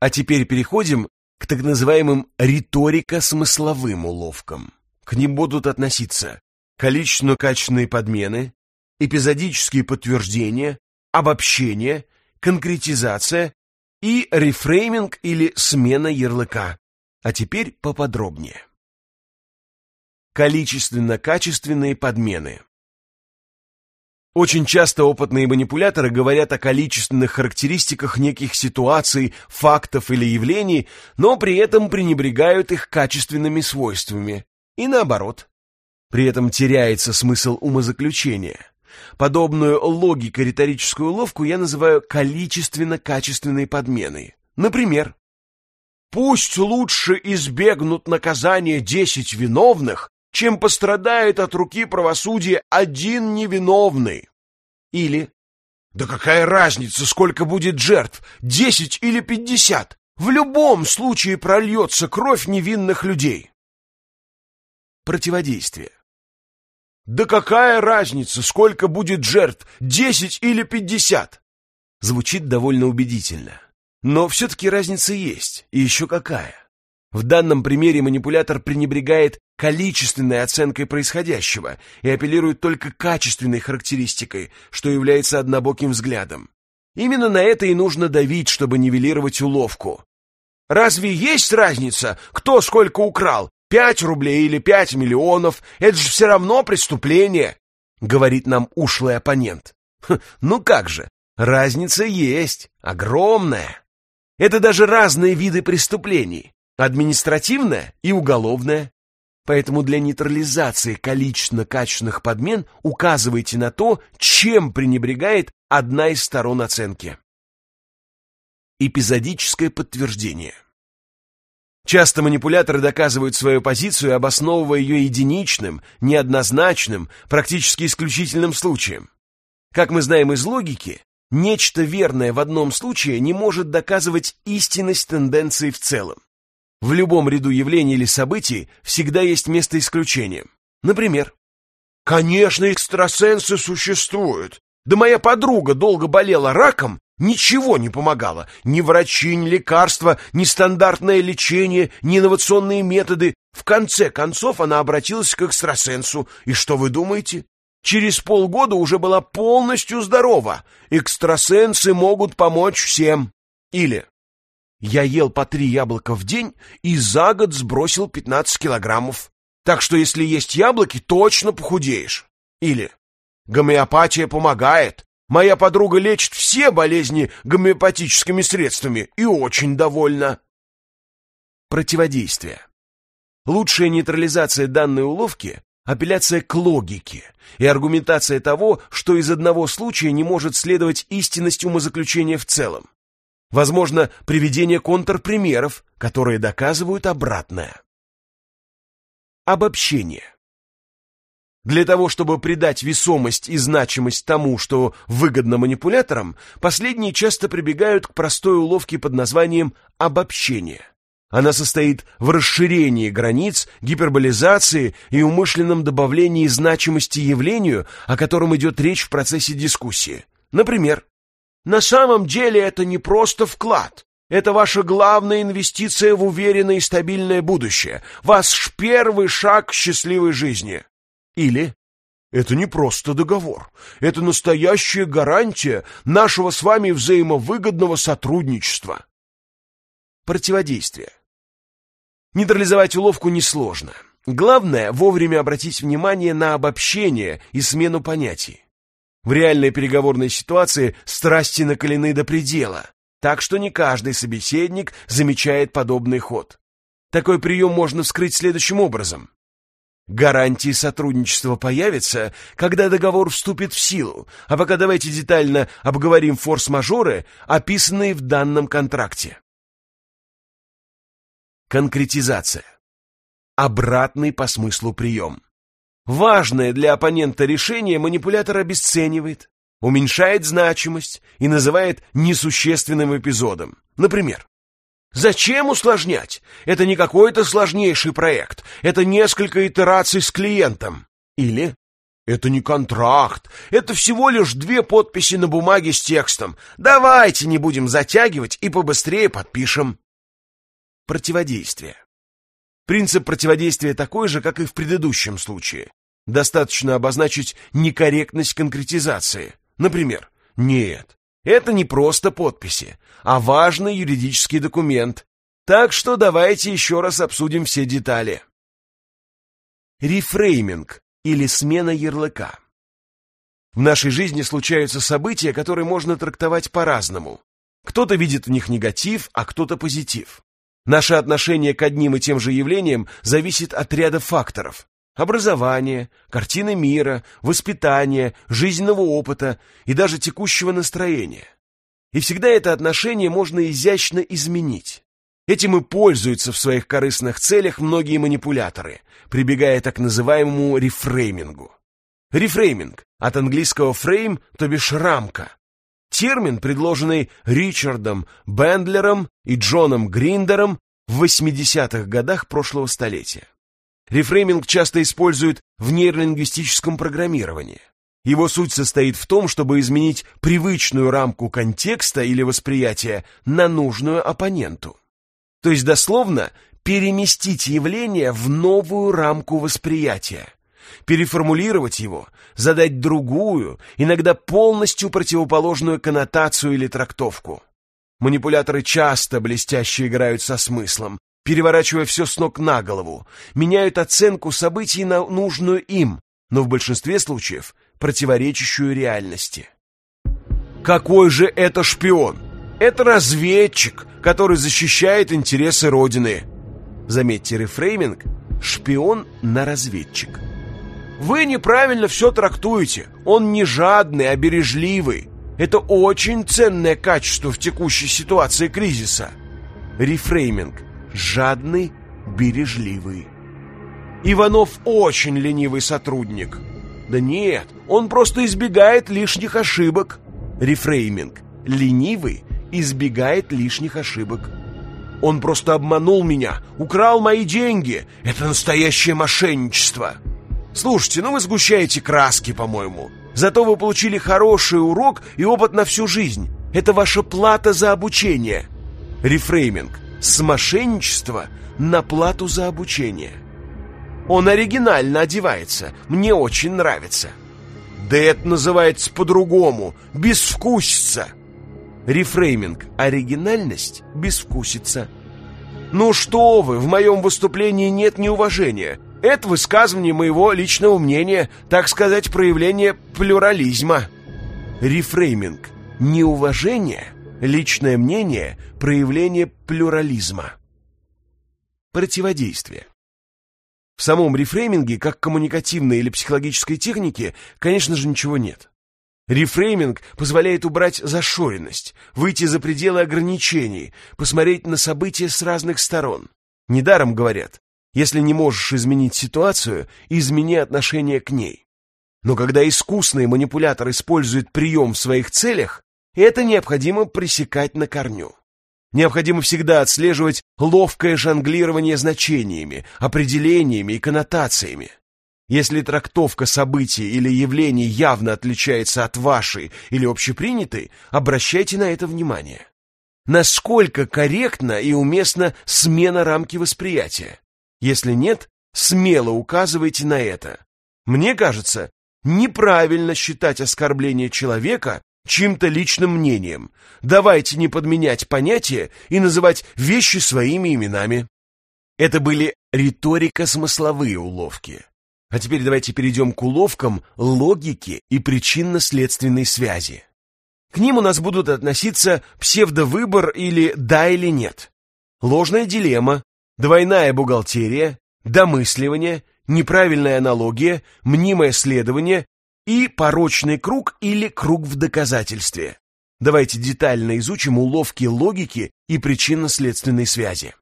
А теперь переходим к так называемым риторико-смысловым уловкам. К ним будут относиться количественно-качественные подмены, эпизодические подтверждения, обобщение, конкретизация и рефрейминг или смена ярлыка. А теперь поподробнее. Количественно-качественные подмены. Очень часто опытные манипуляторы говорят о количественных характеристиках неких ситуаций, фактов или явлений, но при этом пренебрегают их качественными свойствами. И наоборот. При этом теряется смысл умозаключения. Подобную логико-риторическую уловку я называю количественно-качественной подменой. Например, «Пусть лучше избегнут наказания десять виновных, чем пострадает от руки правосудия один невиновный. Или «Да какая разница, сколько будет жертв, десять или пятьдесят? В любом случае прольется кровь невинных людей». Противодействие. «Да какая разница, сколько будет жертв, десять или пятьдесят?» Звучит довольно убедительно. Но все-таки разница есть, и еще какая. В данном примере манипулятор пренебрегает количественной оценкой происходящего и апеллирует только качественной характеристикой, что является однобоким взглядом. Именно на это и нужно давить, чтобы нивелировать уловку. Разве есть разница, кто сколько украл? Пять рублей или пять миллионов? Это же все равно преступление, говорит нам ушлый оппонент. Х, ну как же, разница есть, огромная. Это даже разные виды преступлений административное и уголовное. Поэтому для нейтрализации количественно-качественных подмен указывайте на то, чем пренебрегает одна из сторон оценки. Эпизодическое подтверждение. Часто манипуляторы доказывают свою позицию, обосновывая ее единичным, неоднозначным, практически исключительным случаем. Как мы знаем из логики, нечто верное в одном случае не может доказывать истинность тенденции в целом. В любом ряду явлений или событий всегда есть место исключения. Например, «Конечно, экстрасенсы существуют. Да моя подруга долго болела раком, ничего не помогало. Ни врачи, ни лекарства, ни стандартное лечение, ни инновационные методы. В конце концов она обратилась к экстрасенсу. И что вы думаете? Через полгода уже была полностью здорова. Экстрасенсы могут помочь всем. Или я ел по три яблока в день и за год сбросил 15 килограммов. Так что если есть яблоки, точно похудеешь. Или гомеопатия помогает. Моя подруга лечит все болезни гомеопатическими средствами и очень довольна. Противодействие. Лучшая нейтрализация данной уловки – апелляция к логике и аргументация того, что из одного случая не может следовать истинность умозаключения в целом. Возможно, приведение контрпримеров, которые доказывают обратное. Обобщение. Для того, чтобы придать весомость и значимость тому, что выгодно манипуляторам, последние часто прибегают к простой уловке под названием обобщение. Она состоит в расширении границ, гиперболизации и умышленном добавлении значимости явлению, о котором идет речь в процессе дискуссии. Например, на самом деле это не просто вклад. Это ваша главная инвестиция в уверенное и стабильное будущее. Ваш первый шаг к счастливой жизни. Или это не просто договор. Это настоящая гарантия нашего с вами взаимовыгодного сотрудничества. Противодействие. Нейтрализовать уловку несложно. Главное вовремя обратить внимание на обобщение и смену понятий. В реальной переговорной ситуации страсти накалены до предела, так что не каждый собеседник замечает подобный ход. Такой прием можно вскрыть следующим образом. Гарантии сотрудничества появятся, когда договор вступит в силу, а пока давайте детально обговорим форс-мажоры, описанные в данном контракте. Конкретизация. Обратный по смыслу прием. Важное для оппонента решение манипулятор обесценивает, уменьшает значимость и называет несущественным эпизодом. Например, Зачем усложнять? Это не какой-то сложнейший проект, это несколько итераций с клиентом. Или Это не контракт, это всего лишь две подписи на бумаге с текстом. Давайте не будем затягивать и побыстрее подпишем. Противодействие. Принцип противодействия такой же, как и в предыдущем случае. Достаточно обозначить некорректность конкретизации. Например, нет, это не просто подписи, а важный юридический документ. Так что давайте еще раз обсудим все детали. Рефрейминг или смена ярлыка. В нашей жизни случаются события, которые можно трактовать по-разному. Кто-то видит в них негатив, а кто-то позитив. Наше отношение к одним и тем же явлениям зависит от ряда факторов. Образования, картины мира, воспитания, жизненного опыта и даже текущего настроения. И всегда это отношение можно изящно изменить. Этим и пользуются в своих корыстных целях многие манипуляторы, прибегая так называемому рефреймингу. Рефрейминг от английского frame, то бишь рамка. Термин, предложенный Ричардом Бендлером и Джоном Гриндером в 80-х годах прошлого столетия. Рефрейминг часто используют в нейролингвистическом программировании. Его суть состоит в том, чтобы изменить привычную рамку контекста или восприятия на нужную оппоненту. То есть дословно переместить явление в новую рамку восприятия, переформулировать его, задать другую, иногда полностью противоположную коннотацию или трактовку. Манипуляторы часто блестяще играют со смыслом, переворачивая все с ног на голову, меняют оценку событий на нужную им, но в большинстве случаев противоречащую реальности. Какой же это шпион? Это разведчик, который защищает интересы Родины. Заметьте рефрейминг «шпион на разведчик». Вы неправильно все трактуете. Он не жадный, а бережливый. Это очень ценное качество в текущей ситуации кризиса. Рефрейминг. Жадный, бережливый. Иванов очень ленивый сотрудник. Да нет, он просто избегает лишних ошибок. Рефрейминг. Ленивый избегает лишних ошибок. Он просто обманул меня, украл мои деньги. Это настоящее мошенничество. Слушайте, ну вы сгущаете краски, по-моему. Зато вы получили хороший урок и опыт на всю жизнь. Это ваша плата за обучение. Рефрейминг. С мошенничества на плату за обучение. Он оригинально одевается. Мне очень нравится. Да это называется по-другому. Безвкусица. Рефрейминг. Оригинальность. Безвкусица. Ну что вы, в моем выступлении нет неуважения. Это высказывание моего личного мнения, так сказать, проявление плюрализма. Рефрейминг. Неуважение, личное мнение, проявление плюрализма. Противодействие. В самом рефрейминге, как коммуникативной или психологической технике, конечно же, ничего нет. Рефрейминг позволяет убрать зашоренность, выйти за пределы ограничений, посмотреть на события с разных сторон. Недаром говорят, если не можешь изменить ситуацию, измени отношение к ней. Но когда искусный манипулятор использует прием в своих целях, это необходимо пресекать на корню. Необходимо всегда отслеживать ловкое жонглирование значениями, определениями и коннотациями. Если трактовка событий или явлений явно отличается от вашей или общепринятой, обращайте на это внимание. Насколько корректна и уместна смена рамки восприятия? Если нет, смело указывайте на это. Мне кажется, неправильно считать оскорбление человека чьим-то личным мнением. Давайте не подменять понятия и называть вещи своими именами. Это были риторико-смысловые уловки. А теперь давайте перейдем к уловкам логики и причинно-следственной связи. К ним у нас будут относиться псевдовыбор или «да» или «нет», ложная дилемма, двойная бухгалтерия, домысливание, неправильная аналогия, мнимое следование и порочный круг или круг в доказательстве. Давайте детально изучим уловки логики и причинно-следственной связи.